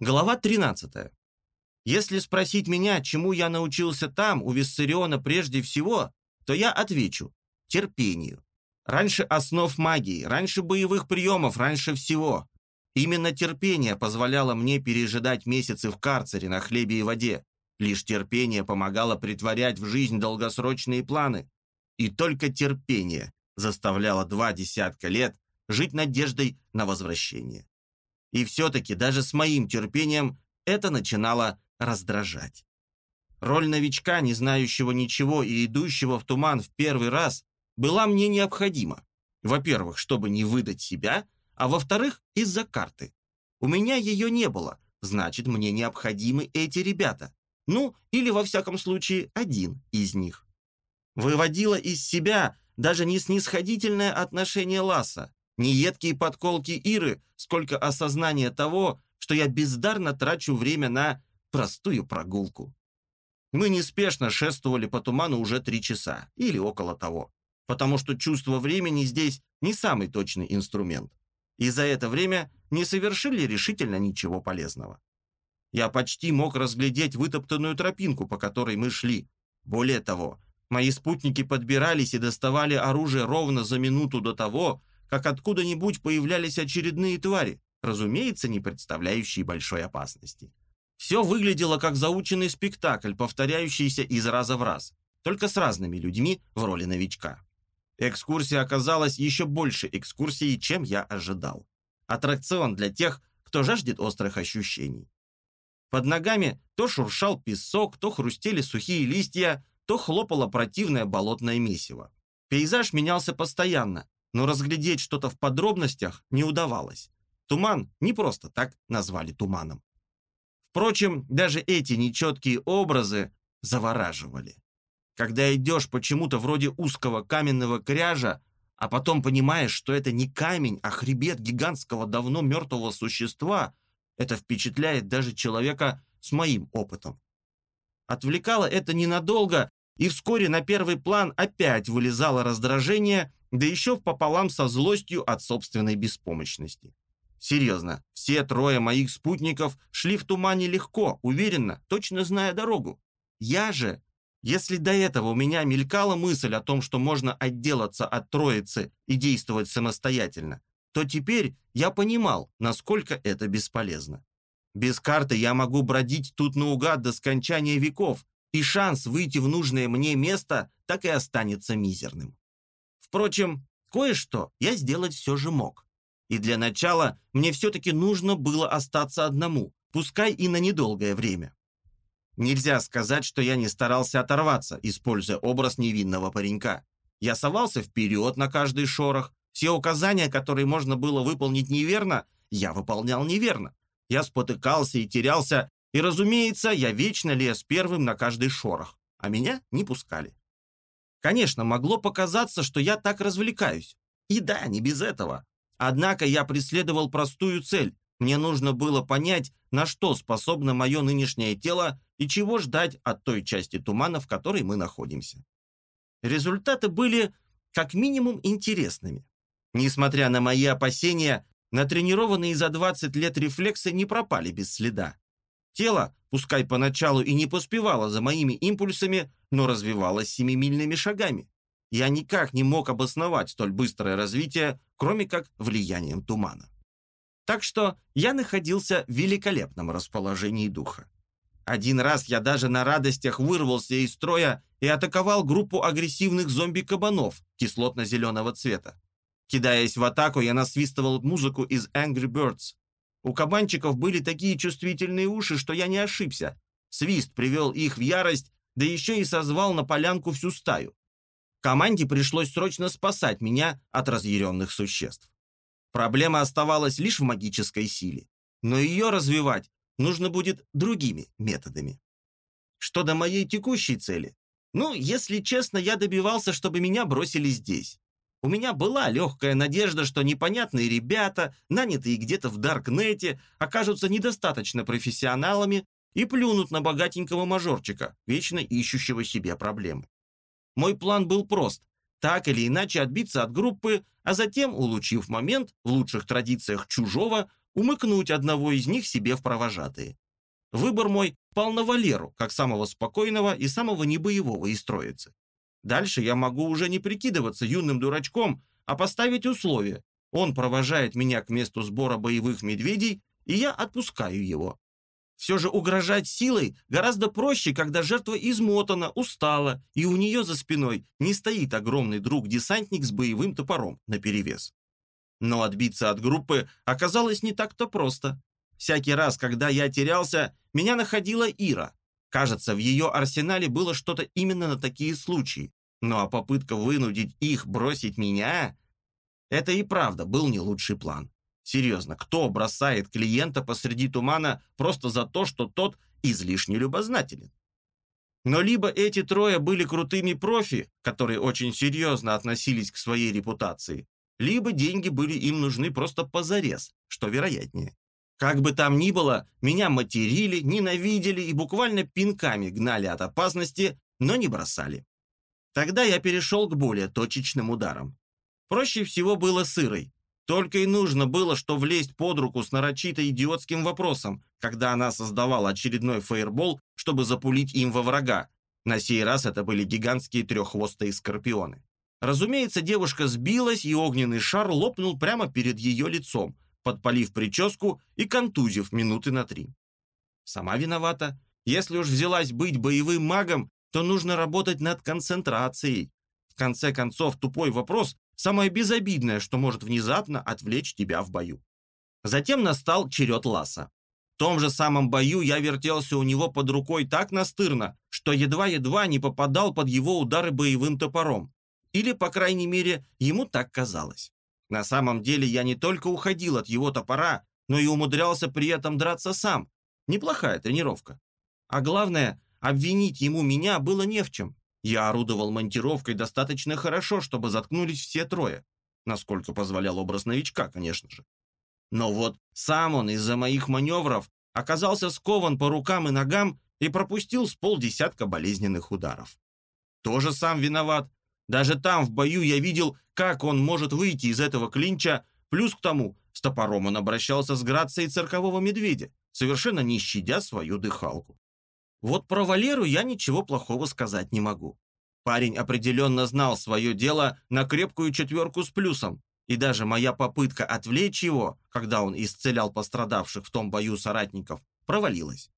Глава 13. Если спросить меня, чему я научился там, у Виссариона прежде всего, то я отвечу – терпению. Раньше основ магии, раньше боевых приемов, раньше всего. Именно терпение позволяло мне пережидать месяцы в карцере на хлебе и воде. Лишь терпение помогало притворять в жизнь долгосрочные планы. И только терпение заставляло два десятка лет жить надеждой на возвращение. И все-таки даже с моим терпением это начинало раздражать. Роль новичка, не знающего ничего и идущего в туман в первый раз, была мне необходима. Во-первых, чтобы не выдать себя, а во-вторых, из-за карты. У меня ее не было, значит, мне необходимы эти ребята. Ну, или во всяком случае, один из них. Выводила из себя даже не снисходительное отношение Ласса, не едкие подколки Иры, сколько осознание того, что я бездарно трачу время на простую прогулку. Мы неспешно шествовали по туману уже три часа, или около того, потому что чувство времени здесь не самый точный инструмент. И за это время не совершили решительно ничего полезного. Я почти мог разглядеть вытоптанную тропинку, по которой мы шли. Более того, мои спутники подбирались и доставали оружие ровно за минуту до того, как откуда-нибудь появлялись очередные твари, разумеется, не представляющие большой опасности. Все выглядело как заученный спектакль, повторяющийся из раза в раз, только с разными людьми в роли новичка. Экскурсия оказалась еще больше экскурсией, чем я ожидал. Аттракцион для тех, кто жаждет острых ощущений. Под ногами то шуршал песок, то хрустели сухие листья, то хлопало противное болотное месиво. Пейзаж менялся постоянно, но разглядеть что-то в подробностях не удавалось. Туман не просто так назвали туманом. Впрочем, даже эти нечеткие образы завораживали. Когда идешь почему-то вроде узкого каменного кряжа, а потом понимаешь, что это не камень, а хребет гигантского давно мертвого существа, это впечатляет даже человека с моим опытом. Отвлекало это ненадолго, и вскоре на первый план опять вылезало раздражение да еще пополам со злостью от собственной беспомощности. Серьезно, все трое моих спутников шли в тумане легко, уверенно, точно зная дорогу. Я же, если до этого у меня мелькала мысль о том, что можно отделаться от троицы и действовать самостоятельно, то теперь я понимал, насколько это бесполезно. Без карты я могу бродить тут наугад до скончания веков, и шанс выйти в нужное мне место так и останется мизерным. Впрочем, кое-что я сделать все же мог. И для начала мне все-таки нужно было остаться одному, пускай и на недолгое время. Нельзя сказать, что я не старался оторваться, используя образ невинного паренька. Я совался вперед на каждый шорох. Все указания, которые можно было выполнить неверно, я выполнял неверно. Я спотыкался и терялся, и, разумеется, я вечно лез первым на каждый шорох, а меня не пускали. Конечно, могло показаться, что я так развлекаюсь. И да, не без этого. Однако я преследовал простую цель. Мне нужно было понять, на что способно мое нынешнее тело и чего ждать от той части тумана, в которой мы находимся. Результаты были как минимум интересными. Несмотря на мои опасения, натренированные за 20 лет рефлексы не пропали без следа. Тело, пускай поначалу и не поспевало за моими импульсами, но развивалось семимильными шагами. Я никак не мог обосновать столь быстрое развитие, кроме как влиянием тумана. Так что я находился в великолепном расположении духа. Один раз я даже на радостях вырвался из строя и атаковал группу агрессивных зомби-кабанов кислотно-зеленого цвета. Кидаясь в атаку, я насвистывал музыку из Angry Birds. У кабанчиков были такие чувствительные уши, что я не ошибся. Свист привел их в ярость, да еще и созвал на полянку всю стаю. Команде пришлось срочно спасать меня от разъяренных существ. Проблема оставалась лишь в магической силе, но ее развивать нужно будет другими методами. Что до моей текущей цели? Ну, если честно, я добивался, чтобы меня бросили здесь. У меня была легкая надежда, что непонятные ребята, нанятые где-то в Даркнете, окажутся недостаточно профессионалами и плюнут на богатенького мажорчика, вечно ищущего себе проблемы. Мой план был прост – так или иначе отбиться от группы, а затем, улучив момент, в лучших традициях чужого, умыкнуть одного из них себе в провожатые. Выбор мой пал на Валеру, как самого спокойного и самого небоевого из троицы. Дальше я могу уже не прикидываться юным дурачком, а поставить условие. Он провожает меня к месту сбора боевых медведей, и я отпускаю его. Все же угрожать силой гораздо проще, когда жертва измотана, устала, и у нее за спиной не стоит огромный друг-десантник с боевым топором наперевес. Но отбиться от группы оказалось не так-то просто. Всякий раз, когда я терялся, меня находила Ира. Кажется, в ее арсенале было что-то именно на такие случаи. Ну а попытка вынудить их бросить меня... Это и правда был не лучший план. Серьезно, кто бросает клиента посреди тумана просто за то, что тот излишне любознателен? Но либо эти трое были крутыми профи, которые очень серьезно относились к своей репутации, либо деньги были им нужны просто позарез, что вероятнее. Как бы там ни было, меня материли, ненавидели и буквально пинками гнали от опасности, но не бросали. Тогда я перешел к более точечным ударам. Проще всего было сырой, только и нужно было, что влезть под руку с нарочито идиотским вопросом, когда она создавала очередной фейербол, чтобы запулить им во врага. На сей раз это были гигантские треххвостые скорпионы. Разумеется, девушка сбилась, и огненный шар лопнул прямо перед ее лицом, подпалив прическу и контузив минуты на три. Сама виновата. Если уж взялась быть боевым магом, то нужно работать над концентрацией. В конце концов, тупой вопрос Самое безобидное, что может внезапно отвлечь тебя в бою. Затем настал черед Ласа. В том же самом бою я вертелся у него под рукой так настырно, что едва-едва не попадал под его удары боевым топором. Или, по крайней мере, ему так казалось. На самом деле я не только уходил от его топора, но и умудрялся при этом драться сам. Неплохая тренировка. А главное, обвинить ему меня было не в чем. Я орудовал монтировкой достаточно хорошо, чтобы заткнулись все трое. Насколько позволял образ новичка, конечно же. Но вот сам он из-за моих маневров оказался скован по рукам и ногам и пропустил с полдесятка болезненных ударов. Тоже сам виноват. Даже там, в бою, я видел, как он может выйти из этого клинча, плюс к тому, с топором он обращался с грацией циркового медведя, совершенно не щадя свою дыхалку. Вот про Валеру я ничего плохого сказать не могу. Парень определенно знал свое дело на крепкую четверку с плюсом, и даже моя попытка отвлечь его, когда он исцелял пострадавших в том бою соратников, провалилась.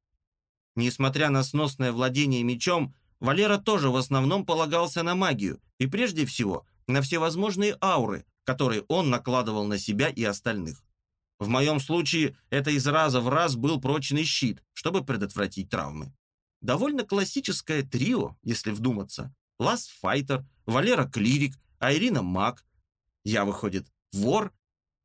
Несмотря на сносное владение мечом, Валера тоже в основном полагался на магию, и прежде всего на всевозможные ауры, которые он накладывал на себя и остальных. В моем случае это из раза в раз был прочный щит, чтобы предотвратить травмы. Довольно классическое трио, если вдуматься. Лас Файтер, Валера Клирик, а Ирина Маг. Я, выходит, вор?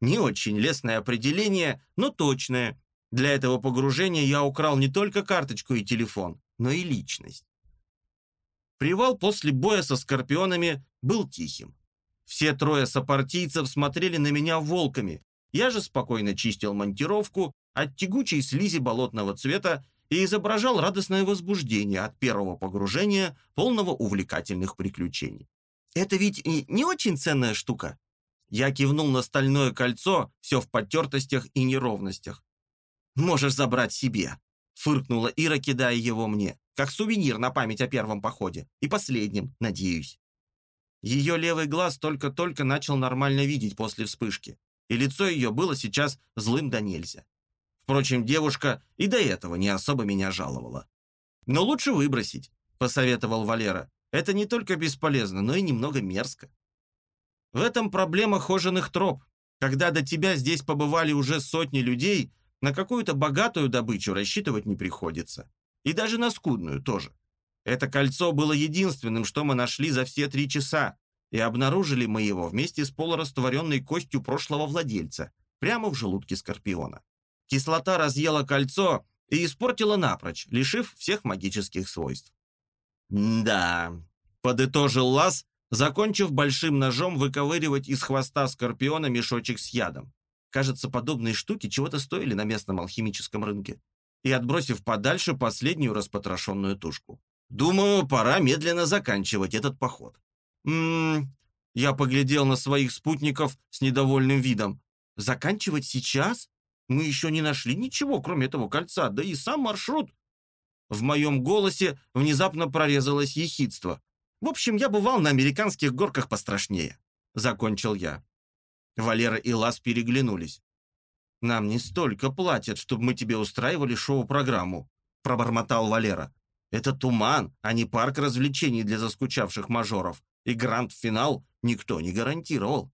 Не очень лестное определение, но точное. Для этого погружения я украл не только карточку и телефон, но и личность. Привал после боя со скорпионами был тихим. Все трое сопартийцев смотрели на меня волками. Я же спокойно чистил монтировку от тягучей слизи болотного цвета и изображал радостное возбуждение от первого погружения, полного увлекательных приключений. «Это ведь не очень ценная штука?» Я кивнул на стальное кольцо, все в потертостях и неровностях. «Можешь забрать себе», — фыркнула Ира, кидая его мне, как сувенир на память о первом походе. И последнем, надеюсь. Ее левый глаз только-только начал нормально видеть после вспышки, и лицо ее было сейчас злым да нельзя. Впрочем, девушка и до этого не особо меня жаловала. «Но лучше выбросить», — посоветовал Валера. «Это не только бесполезно, но и немного мерзко». В этом проблема хоженых троп. Когда до тебя здесь побывали уже сотни людей, на какую-то богатую добычу рассчитывать не приходится. И даже на скудную тоже. Это кольцо было единственным, что мы нашли за все три часа, и обнаружили мы его вместе с полурастворенной костью прошлого владельца, прямо в желудке Скорпиона. Кислота разъела кольцо и испортила напрочь, лишив всех магических свойств. «Да», — подытожил Лас, закончив большим ножом выковыривать из хвоста скорпиона мешочек с ядом. Кажется, подобные штуки чего-то стоили на местном алхимическом рынке. И отбросив подальше последнюю распотрошенную тушку. «Думаю, пора медленно заканчивать этот поход». «Ммм...» Я поглядел на своих спутников с недовольным видом. «Заканчивать сейчас? Мы еще не нашли ничего, кроме этого кольца, да и сам маршрут. В моем голосе внезапно прорезалось ехидство. В общем, я бывал на американских горках пострашнее. Закончил я. Валера и Лас переглянулись. «Нам не столько платят, чтобы мы тебе устраивали шоу-программу», пробормотал Валера. «Это туман, а не парк развлечений для заскучавших мажоров. И гранд-финал никто не гарантировал».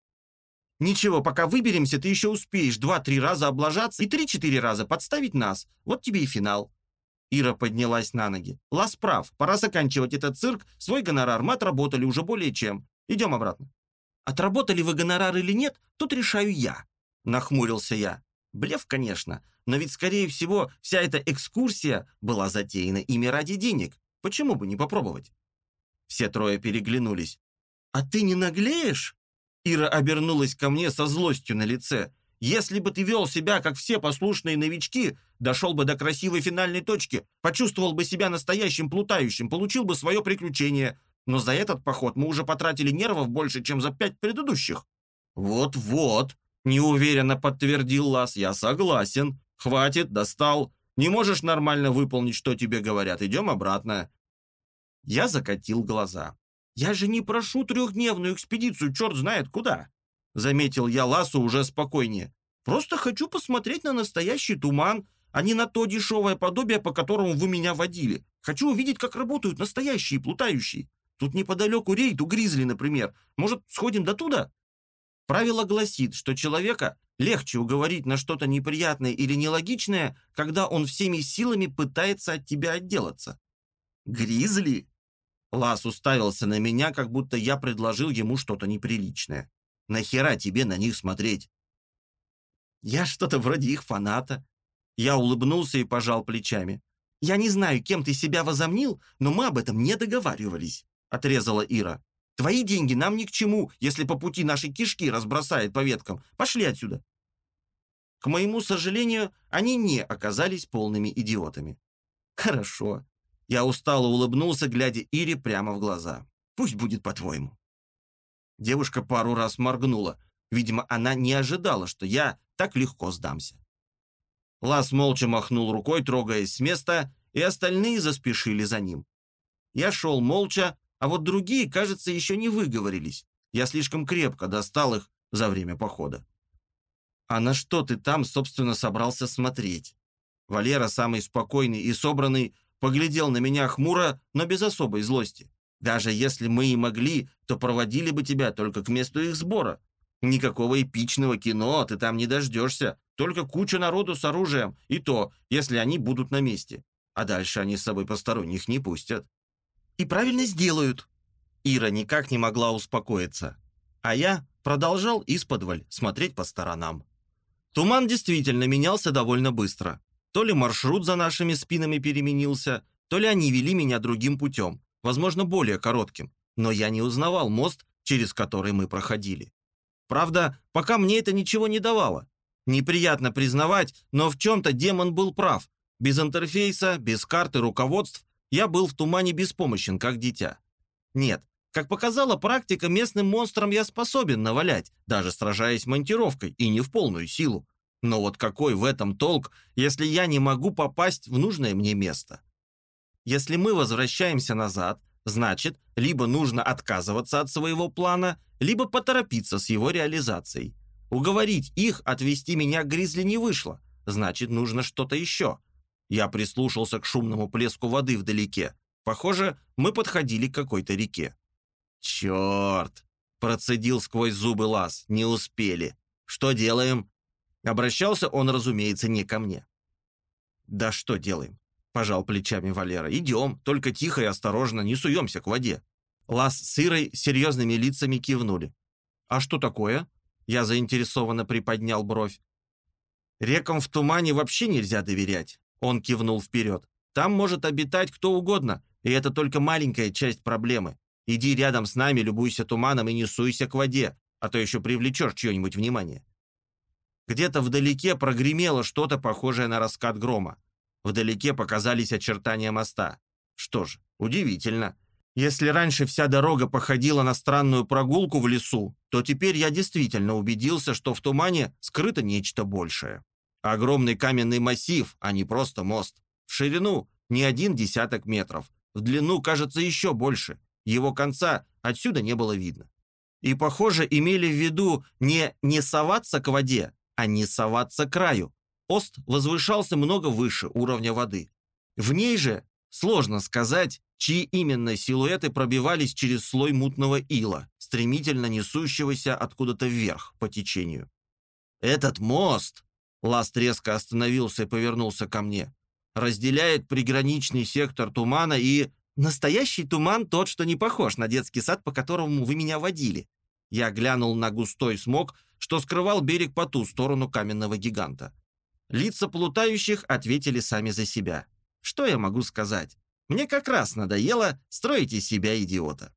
«Ничего, пока выберемся, ты еще успеешь два-три раза облажаться и три-четыре раза подставить нас. Вот тебе и финал». Ира поднялась на ноги. «Лас прав, пора заканчивать этот цирк. Свой гонорар мы отработали уже более чем. Идем обратно». «Отработали вы гонорар или нет, тут решаю я», — нахмурился я. Блеф, конечно, но ведь, скорее всего, вся эта экскурсия была затеяна ими ради денег. Почему бы не попробовать? Все трое переглянулись. «А ты не наглеешь?» Ира обернулась ко мне со злостью на лице. «Если бы ты вел себя, как все послушные новички, дошел бы до красивой финальной точки, почувствовал бы себя настоящим плутающим, получил бы свое приключение. Но за этот поход мы уже потратили нервов больше, чем за пять предыдущих». «Вот-вот», Неуверенно подтвердил Лас. Я согласен. Хватит, достал. Не можешь нормально выполнить, что тебе говорят. Идем обратно. Я закатил глаза. Я же не прошу трехдневную экспедицию, черт знает куда. Заметил я Ласу уже спокойнее. Просто хочу посмотреть на настоящий туман, а не на то дешевое подобие, по которому вы меня водили. Хочу увидеть, как работают настоящие плутающие. Тут неподалеку рейд у Гризли, например. Может, сходим до туда? Правило гласит, что человека легче уговорить на что-то неприятное или нелогичное, когда он всеми силами пытается от тебя отделаться. «Гризли?» Лас уставился на меня, как будто я предложил ему что-то неприличное. «Нахера тебе на них смотреть?» «Я что-то вроде их фаната». Я улыбнулся и пожал плечами. «Я не знаю, кем ты себя возомнил, но мы об этом не договаривались», — отрезала Ира. Твои деньги нам ни к чему, если по пути наши кишки разбросает по веткам. Пошли отсюда». К моему сожалению, они не оказались полными идиотами. «Хорошо». Я устало улыбнулся, глядя Ире прямо в глаза. «Пусть будет по-твоему». Девушка пару раз моргнула. Видимо, она не ожидала, что я так легко сдамся. Лас молча махнул рукой, трогаясь с места, и остальные заспешили за ним. Я шел молча, а вот другие, кажется, еще не выговорились. Я слишком крепко достал их за время похода. «А на что ты там, собственно, собрался смотреть?» Валера, самый спокойный и собранный, поглядел на меня хмуро, но без особой злости. «Даже если мы и могли, то проводили бы тебя только к месту их сбора. Никакого эпичного кино ты там не дождешься, только куча народу с оружием, и то, если они будут на месте. А дальше они с собой посторонних не пустят». И правильно сделают». Ира никак не могла успокоиться. А я продолжал исподволь смотреть по сторонам. Туман действительно менялся довольно быстро. То ли маршрут за нашими спинами переменился, то ли они вели меня другим путем, возможно, более коротким. Но я не узнавал мост, через который мы проходили. Правда, пока мне это ничего не давало. Неприятно признавать, но в чем-то демон был прав. Без интерфейса, без карты руководств я был в тумане беспомощен, как дитя. Нет, как показала практика, местным монстрам я способен навалять, даже сражаясь монтировкой, и не в полную силу. Но вот какой в этом толк, если я не могу попасть в нужное мне место? Если мы возвращаемся назад, значит, либо нужно отказываться от своего плана, либо поторопиться с его реализацией. Уговорить их отвести меня к Гризли не вышло, значит, нужно что-то еще. Я прислушался к шумному плеску воды вдалеке. Похоже, мы подходили к какой-то реке. «Черт!» – процедил сквозь зубы лаз. «Не успели. Что делаем?» Обращался он, разумеется, не ко мне. «Да что делаем?» – пожал плечами Валера. «Идем, только тихо и осторожно, не суемся к воде». Лаз с Ирой серьезными лицами кивнули. «А что такое?» Я заинтересованно приподнял бровь. «Рекам в тумане вообще нельзя доверять. Он кивнул вперед. «Там может обитать кто угодно, и это только маленькая часть проблемы. Иди рядом с нами, любуйся туманом и не суйся к воде, а то еще привлечешь чье-нибудь внимание». Где-то вдалеке прогремело что-то похожее на раскат грома. Вдалеке показались очертания моста. Что ж, удивительно. Если раньше вся дорога походила на странную прогулку в лесу, то теперь я действительно убедился, что в тумане скрыто нечто большее. Огромный каменный массив, а не просто мост. В ширину не один десяток метров. В длину, кажется, еще больше. Его конца отсюда не было видно. И, похоже, имели в виду не не соваться к воде, а не соваться к краю. Ост возвышался много выше уровня воды. В ней же сложно сказать, чьи именно силуэты пробивались через слой мутного ила, стремительно несущегося откуда-то вверх по течению. «Этот мост!» Ласт резко остановился и повернулся ко мне разделяет приграничный сектор тумана и... Настоящий туман тот, что не похож на детский сад, по которому вы меня водили. Я глянул на густой смог, что скрывал берег по ту сторону каменного гиганта. Лица плутающих ответили сами за себя. Что я могу сказать? Мне как раз надоело строить из себя идиота.